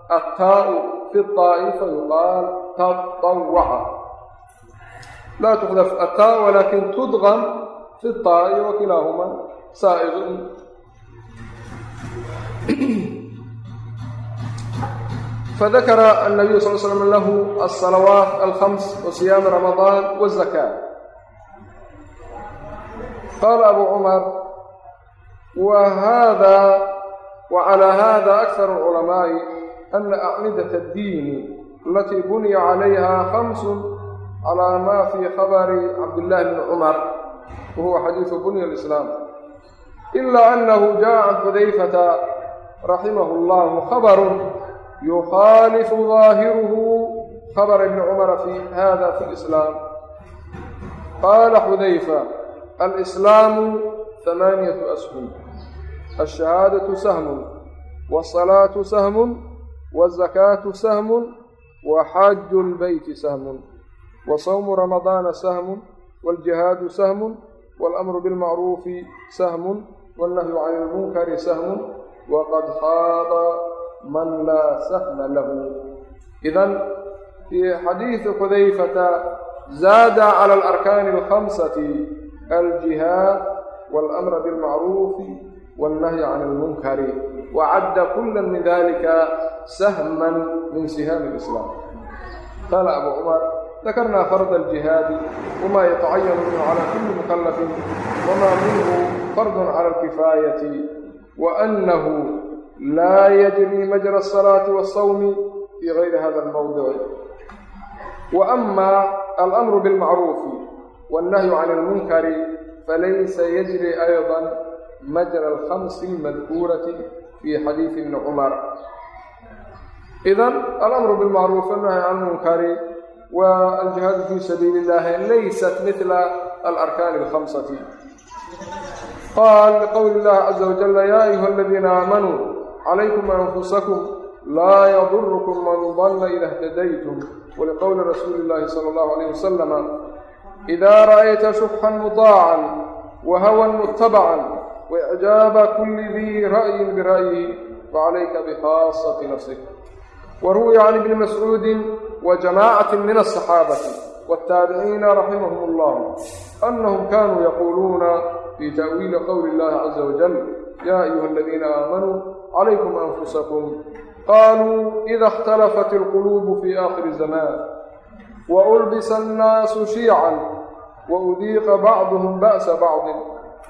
attaau fi الطaa'i fayuqaal taطawaca laa tukdaf attaa walakin tudgam fi الطaa'i wakilaahuma saa'iqun fadakara الnabiyu sal slam lahu الصalawaat alkhams wasiyaami ramaضaan wالzakاة qaala abu cumar wa hada وعلى هذا أكثر العلماء أن أعمدة الدين التي بني عليها خمس على ما في خبر عبد الله بن عمر وهو حديث بني الإسلام إلا أنه جاء عن حذيفة رحمه الله خبر يخالف ظاهره خبر ابن عمر في هذا في الإسلام قال حذيفة الإسلام ثمانية أسهم الشهادة سهم والصلاة سهم والزكاة سهم وحج البيت سهم وصوم رمضان سهم والجهاد سهم والأمر بالمعروف سهم والنهي عن المنكر سهم وقد خاض من لا سهم له إذا في حديث حذيفة زاد على الأركان الخمسة الجهاد والأمر بالمعروف والنهي عن المنكر وعد كلا من ذلك سهما من سهام الإسلام قال أبو عمر ذكرنا فرض الجهاد وما يتعين منه على كل مكلف وما منه فرض على الكفاية وأنه لا يجري مجرى الصلاة والصوم في غير هذا الموضع وأما الأمر بالمعروف والنهي عن المنكر فليس يجري أيضا مجرى الخمس المذكورة في حديث ابن عمر إذا الأمر بالمعروف والنهي عن المنكر والجهاد في سبيل الله ليست مثل الأركان الخمسة قال لقول الله عز وجل يا أيها الذين آمنوا عليكم أنفسكم لا يضركم من ضل إذا اهتديتم ولقول رسول الله صلى الله عليه وسلم إذا رأيت شحا مطاعا وهوى متبعا وإعجاب كل ذي رأي برأيه فعليك بخاصة نفسك وروي عن ابن مسعود wa jamaacati min asaxaabati wataabiciina raximahum allah anahum kanuu yaquuluuna fii ta'wiili qowli illahi caza wajal ya ayuha aladiina aamanuu calaykum anfusakum qaluu ida اkhtalafat اlquluubu fi akhiri zamaan waulbisa annaasu shiican waudiiqa bacduhum ba'sa bacdin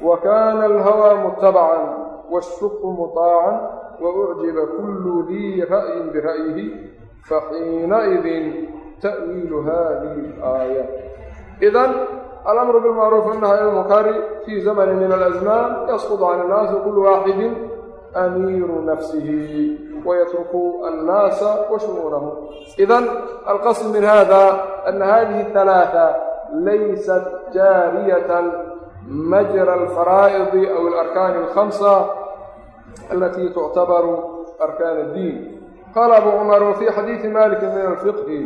wakana alhawaa mutabacan waashuqu muطaacan waucjiba kullu dii ra'yin bira'yihi faxiinaidin ta'wiilu hadihi alaaya idan alamru bilmacruuf annaha ilmunkari fii zamanin min alasmaan yasqudu can innaasi kullu waaxidin amiiru nafsihi ويتركوا الناس وشؤونهم إذا القصد من هذا أن هذه الثلاثة ليست جارية مجرى الفرائض أو الأركان الخمسة التي تعتبر أركان الدين qala abu cumar wa fii xadiidi maliki min alfiqhi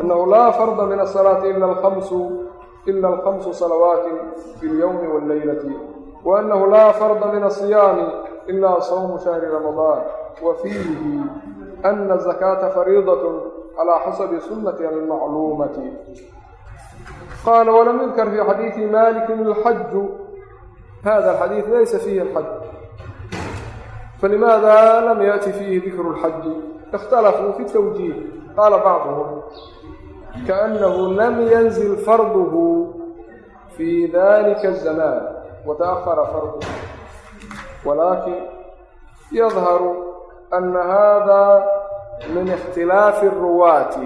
annahu laa farda min asalaati ila alhamsu salawaati fi lyowmi wاllaylati wa annahu laa farda min asiyaami ila sawmu shahri ramadaan wa fiihi ana azakaata fariidaة calى xasabi sunati almacluumati qaala walam yudkar fii xadiidi maliki alxaju hada alxadiid laysa fiihi alxaj فلماذا لم يأتي فيه ذكر الحج اختلفوا في التوجيه قال بعضهم كأنه لم ينزل فرضه في ذلك الزمان وتأخر فرضه ولكن يظهر أن هذا من اختلاف الرواة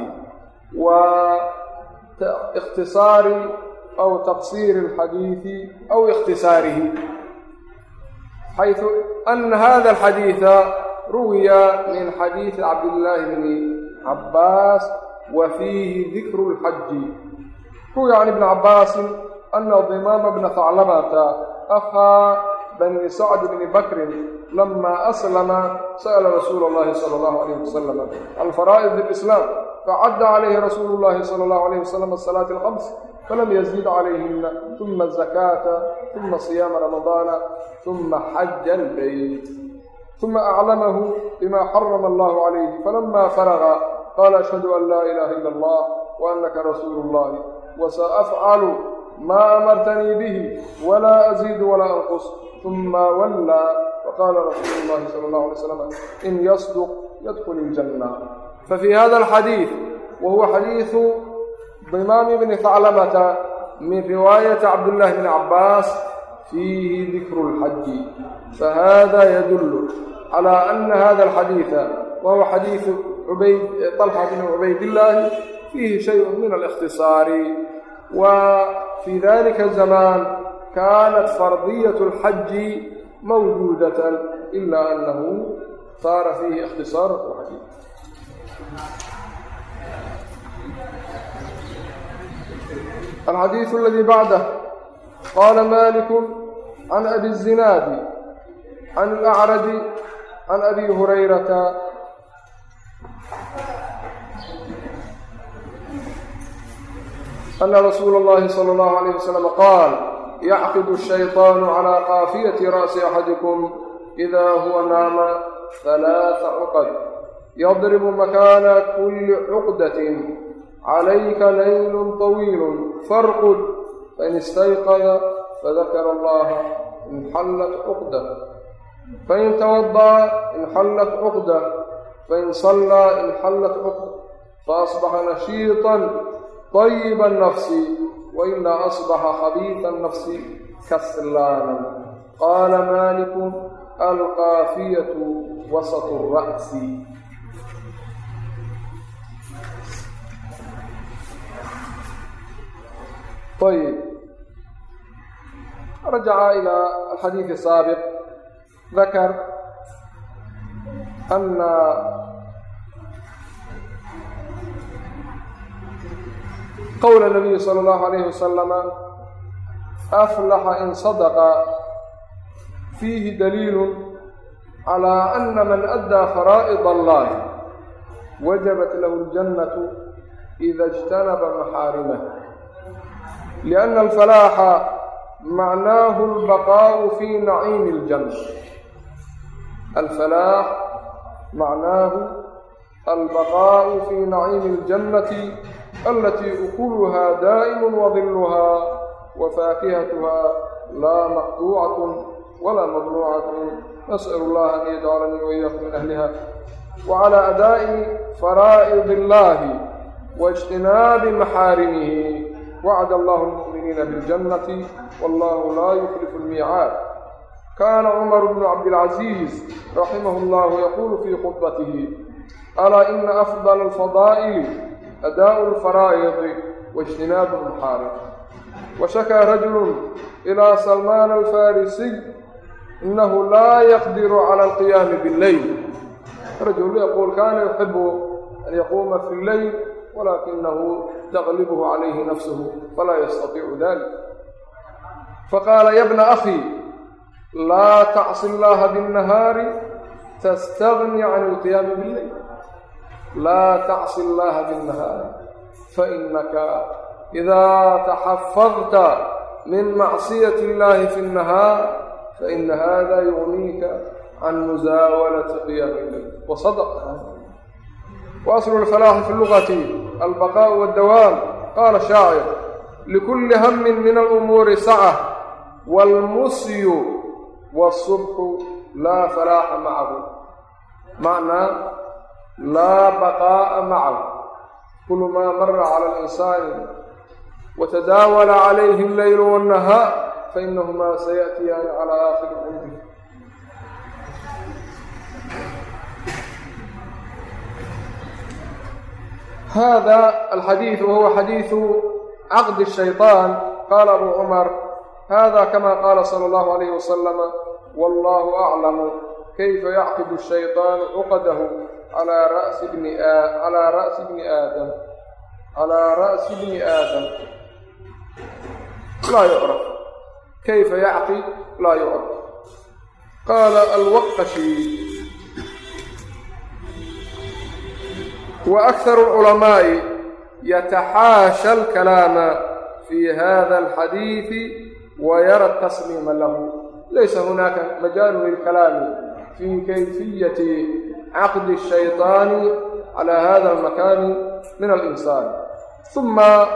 واختصار أو تقصير الحديث أو اختصاره حيث أن هذا الحديث روي من حديث عبد الله بن عباس wa fiihi dikru lxaji ruwiya can ibni cabbaasin ana dimaama bna haclamata akhaa bani sacd bni bakrin lama aslama sa'la rasuul اllahi salى اllahu alayh wasalam alfaraa'id biاlislaam facadda calayhi rasuulu اllahi salى اllahu alayh wasalam asalaati alkhams falam yazid calayhina uma zakaata uma siyaama ramadaana uma xaja albayt uma aclamahu bima xarama allah calayh falama faraga qaala ashhadu an laa ilaha ila allah waanaka rasuulu اllahi wasa afcalu ma amartanii bihi wala aziidu walaa anqus uma wallaa faqaala rasuulu اllahi sala اllahu alay slam in yasduq yadkul iljanna fafi hada alxadiid wahuwa xadiidu dimaami bni haclamata min riwaayati cabdillahi bni cabbaas fiihi dikru اlxaji fahada yadullu calى ana hada alxadiida wahuwa xadiidu ubayd طalxa bni cubaydillaahi fiihi shayء min alikhtisaari wa fii dalika الzamaan kaanat fardiyat alxaji mawjuudatan ila anahu saara fiihi ikhtisaar xadiid alxadiidu aladii bacdah qaala maliku can abi zinaadi can alacraji can abi hurayrata أن رسول الله صلى الله عليه وسلم قال yaxqidu shaytaanu calaa qaafiyati ra'si axadikum idaa huwa naama halaata cuqad yadribu makaana kulli cuqdatin calayka laylun طawiilun farqud fain istayqada fadakara allaha inxallat cuqda fain tawadda'a inxallat cuqda fain sallaa inxallat cuqda faasbaxa nashiiطa طayiba nafsi wailaa asbaxa khabiiثa الnafsi kaslaanan qaala maliku alqaafiyatu wasط الra'si طيب رجع إلى الحديث السابق ذكر أن قول النبي صلى الله عليه وسلم أفلح إن صدق فيه دليل على أن من أدى فرائض الله وجبت له الجنة إذا اجتنب محارمه لأن الفلاح معناه البقاء في نعيم الجنة الفلاح معناه البقاء في نعيم الجنة التي أكلها دائم وظلها وفاكهتها لا مقطوعة ولا ممنوعة نسأل الله أن يجعلني وإياكم من أهلها وعلى أداء فرائض الله واجتناب محارمه وعد الله المؤمنين بالجنة والله لا يخلف الميعاد كان عمر بن عبد العزيز رحمه الله يقول في خطبته ألا إن أفضل الفضائل أداء الفرائض واجتناب المحارم وشكى رجل إلى سلمان الفارسي إنه لا يقدر على القيام بالليل رجل يقول كان يحب أن يقوم في الليل ولكنه تغلبه عليه نفسه فلا يستطيع ذلك فقال يا ابن أخي لا تعصي الله بالنهار تستغني عن القيام بالليل laa tacsi allaha binnahaar fainaka idaa taxafadta min macsiyati illahi fi nnahaar faina hada yugniika can musaawalati qiyaami illeyl wasadaqa waaslu lfalaaxi fi lugati albaqaau waddawaam qaala shaacir likulli hammin min alumuuri saca waalmusyu wasubxu laa falaaxa macahu macnaa لا بقاء معه كل ما مر على الإنسان وتداول عليه الليل والنهار فإنهما سيأتيان على آخر عمره هذا الحديث وهو حديث عقد الشيطان قال أبو عمر هذا كما قال صلى الله عليه وسلم والله أعلم كيف يعقد الشيطان عقده calaa ra'si bni calaa ra'si bni aadam calaa ra'si bni aadam laa yucraf kayfa yacqi laa yucraf qaala alwaqashi wa akharu alculamaa'i yataxaasha alkalaama fii hada alxadiidi wayara atasliima lahu laysa hunaaka majaalu lilkalaami fii kayfiyati caqdi الshayطaani calى hada اlmakani min alinsan ثuma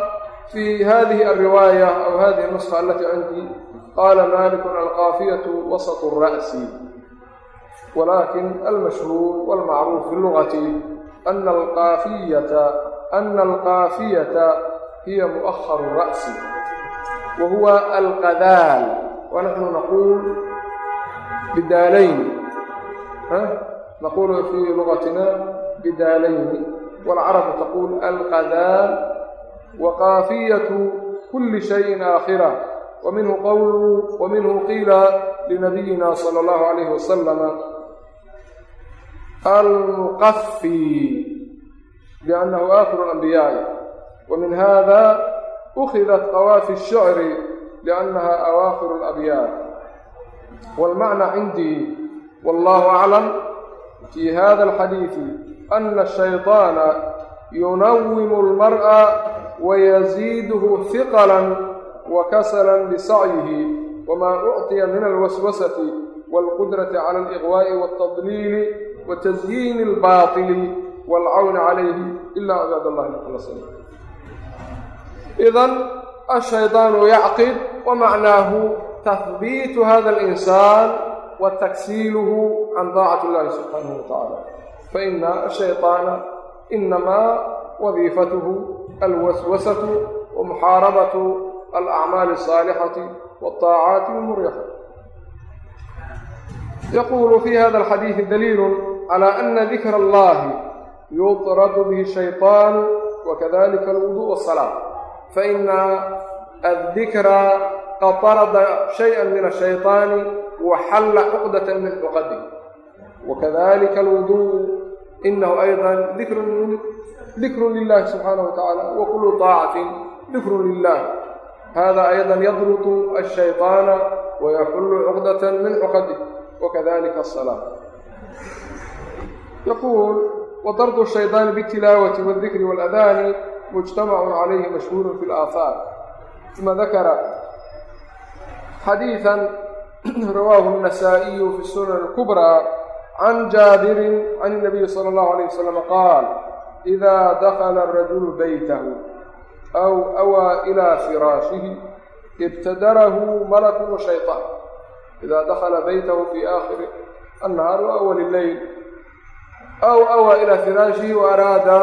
fi hadihi alriwaaya aw hadihi اnuska alati cindi qala malik alqaafiyaة wasط الra'si walakin almashhuur wاlmacruuf fi lugati ana alqaafiyata ana alqaafiyata hiya muؤhar الra'si wa huwa alqadaal wanaxnu naquul bidaalayn ها؟ نقول في لغتنا بدالين والعرب تقول القذال وقافية كل شيء آخرة ومنه قول ومنه قيل لنبينا صلى الله عليه وسلم المقفي لأنه آخر الأنبياء ومن هذا أخذت قوافي الشعر لأنها أواخر الأبيات والمعنى عندي والله أعلم في هذا الحديث أن الشيطان ينوم المرء ويزيده ثقلا وكسلا بسعيه وما أعطي من الوسوسة والقدرة على الإغواء والتضليل وتزيين الباطل والعون عليه إلا عباد الله المخلصين إذن الشيطان يعقد ومعناه تثبيت هذا الإنسان وتكسيله عن طاعة الله سبحانه وتعالى فإن الشيطان إنما وظيفته الوسوسة ومحاربة الأعمال الصالحة والطاعات المريحة يقول في هذا الحديث دليل على أن ذكر الله يطرد به الشيطان وكذلك الوضوء والصلاة فإن الذكر قد طرد شيئا من الشيطان وحل عقدة من عقده وكذلك الوضوء إنه أيضا ذكر ذكر لله سبحانه وتعالى وكل طاعة ذكر لله هذا أيضا يضبط الشيطان ويحل عقدة من عقده وكذلك الصلاة يقول وطرد الشيطان بالتلاوة والذكر والأذان مجتمع عليه مشهور في rawaahu النasaaئiyu fi sunan اkubraa can jaabirin can الnabiyi salى اllahu عalيyه wasalam qaal إida dakla الrajulu baytahu aw awaa ilى firaashihi ibtadarahu malaku shayطaan ida dakla baytahu fi akhiri الnahaar وأwli اleyl aw awaa ilى firaashihi وaraada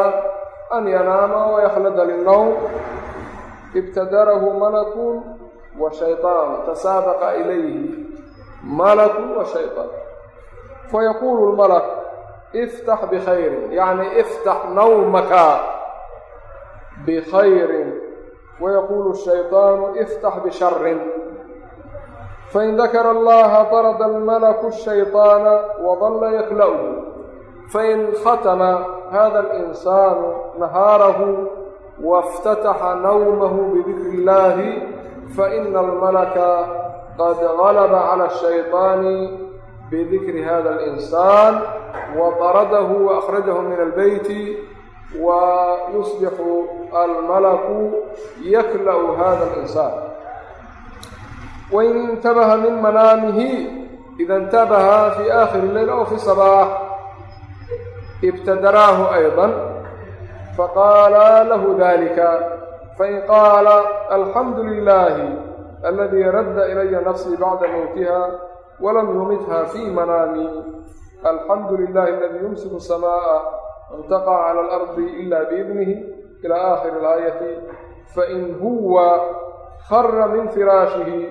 an yanaama وyklada liلnowm ibtadarahu malaku وshayطaan tasaabaqa ilayhi ملك وشيطان تسابق إليه ملك وشيطان فيقول الملك افتح بخير يعني افتح نومك بخير ويقول الشيطان افتح بشر فإن ذكر الله طرد الملك الشيطان وظل يكلأه فإن ختم هذا الإنسان نهاره وافتتح نومه بذكر الله فإن الملك قد غلب على الشيطان بذكر هذا الإنسان وطرده وأخرجه من البيت ويصبح الملك يكلأ هذا الإنسان وإن انتبه من منامه إذا انتبه في آخر الليل أو في الصباح ابتدراه أيضا فقال له ذلك فإن قال الحمد لله الذي رد إلي نفسي بعد موتها ولم يمتها في منامي الحمد لله الذي يمسك السماء أن تقع على الأرض إلا بإذنه إلى آخر الآية فإن هو خر من فراشه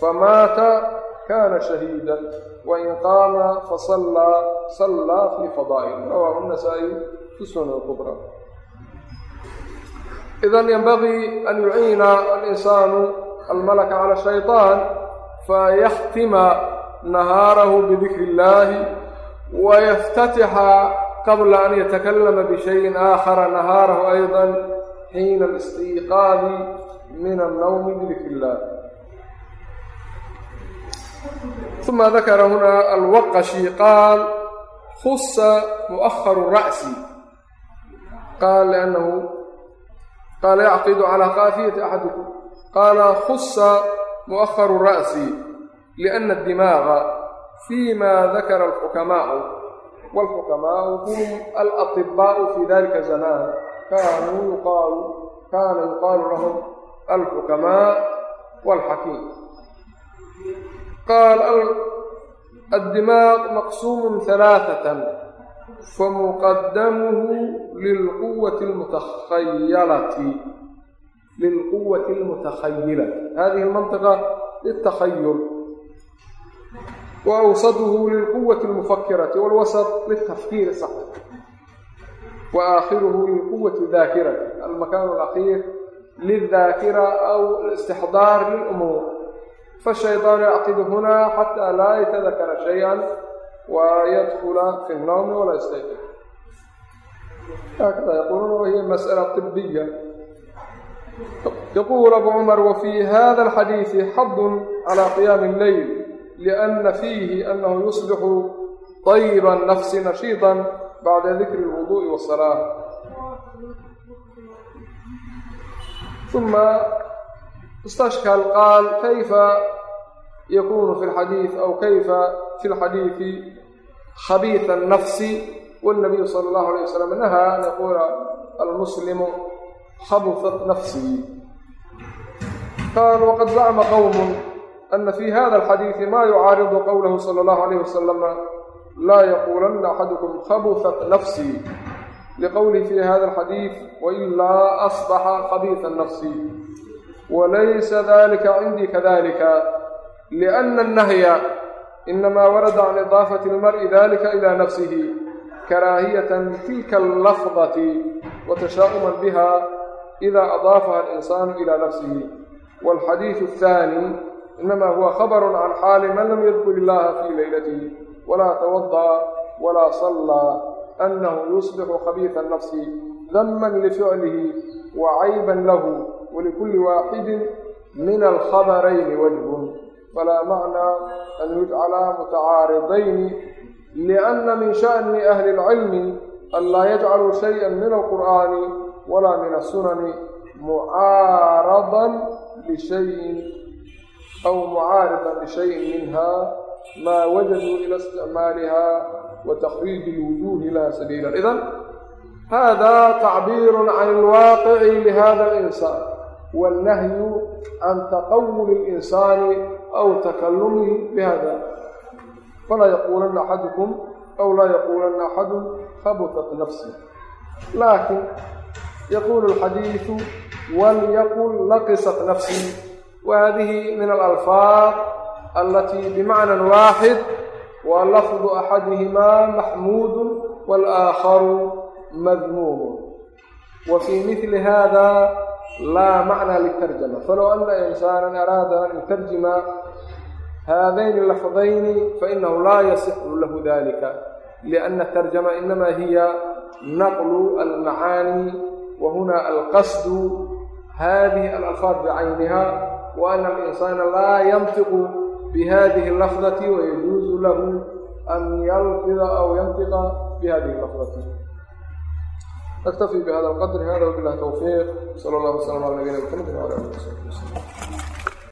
فمات كان شهيدا وإن قام فصلى صلى في فضائل رواه النسائي في السنة الكبرى إذا ينبغي أن يعين الإنسان almalaka cala ashaytaan fayaktima nahaarahu bidikri illaahi wayaftatixa qabla an yatakallama bishayin aakhara nahaarahu aydan xiina alistiiqaadi min annawmi bidikri illaah uma dakara hunaa alwaqashi qaal husa muؤaharu ra'si. Qaal liannahu qaala yacqidu calaa kaafiyati axadikum qaala khusa mu'aharu ra'si lianna addimaaga fii ma dakara alxukamaa'u waalxukamaa'u hum alatibaa'u fii dalika zamaan kaanuu yuqaalu kaana yuqaalu lahum alxukamaa waalxakiim qaal addimaaq maqsuumun halaaatan famuqadamuhu lilquwati almutakhayalati lilquwati اlmutakhayilati hadihi اlmanطiqa lلtakhayul وأwسطه للقوة المفkرة والوسط للتفkير صح وآخره للقوة الذاkرة المكان الأخير للذاkرة أو الاستحضار للأمور فالشhيطان يعقد هنا حتى لا يتذكر شيئا ويدخل في النوم ولا يستيقظ هكذا يقولون وهي مسألة طبية yaquul abu cumar wafii hada alxadiidi xadun cala qiyaami alleyl liana fiihi anahu yuslixu طayiba nafsi nashiiطa bacda dikri اlwuduءi waالsalaa uma istashkal qaal kayfa yakunu fi lxadiid aw kayfa fi lxadiidi khabiiثa الnafsi wاlnabiyu salى اllahu عalيه wasalam nahaa an yaquula almuslimu وسلم نهى أن يقول المسلم خبثت نفسي قال وقد زعم قوم أن في هذا الحديث ما يعارض قوله صلى الله عليه وسلم لا يقولن أحدكم خبثت نفسي لقوله في هذا الحديث وإلا أصبح خبيث النفس وليس ذلك عندي كذلك لأن النهي إنما ورد عن إضافة المرء ذلك إلى نفسه كراهية تلك اللفظة وتشاؤما بها إذا أضافها الإنسان إلى نفسه والحديث الثاني إنما هو خبر عن حال من لم يذكر الله في ليلته ولا توضأ ولا صلى أنه يصبح خبيث النفس ذما لفعله وعيبا له ولكل واحد من الخبرين وجه فلا معنى أن يجعلا متعارضين لأن من شأن أهل العلم أن لا walaa min asunani mucaaradan lishayin aw mucaaridan lishayin minha maa wajaduu ila isticmaaliha wa takhriiji lwujuuhi laha sabiila idan hada tacbiirun can alwaaqici lihada alinsaan wannahyu can taqawuli اlinsaani aw takalumihi bihada falaa yaquulanna axadukum aw laa yaquulanna axadu habutat nafsi laakiin yaquulu alxadiidu walyaqul laqisat nafsii wa hadihi min alalfaad alatii bimacnan waaxid wa lafdu axadihimaa maxmuudun walaakharu madmuumun wa fii mili hada laa macnaa litarjama falow ana insaana araada an yutarjima haadayni lafdayni fainahu laa yasixu lahu dalika liana tarjama inama hiya naqlu almacaani وهنا القصد هذه الألفاظ بعينها وأن الإنسان لا ينطق بهذه اللفظة ويجوز له أن يلفظ أو ينطق بهذه اللفظة نكتفي بهذا القدر هذا وبالله توفيق صلى الله وسلم على نبينا محمد وعلى آله وصحبه وسلم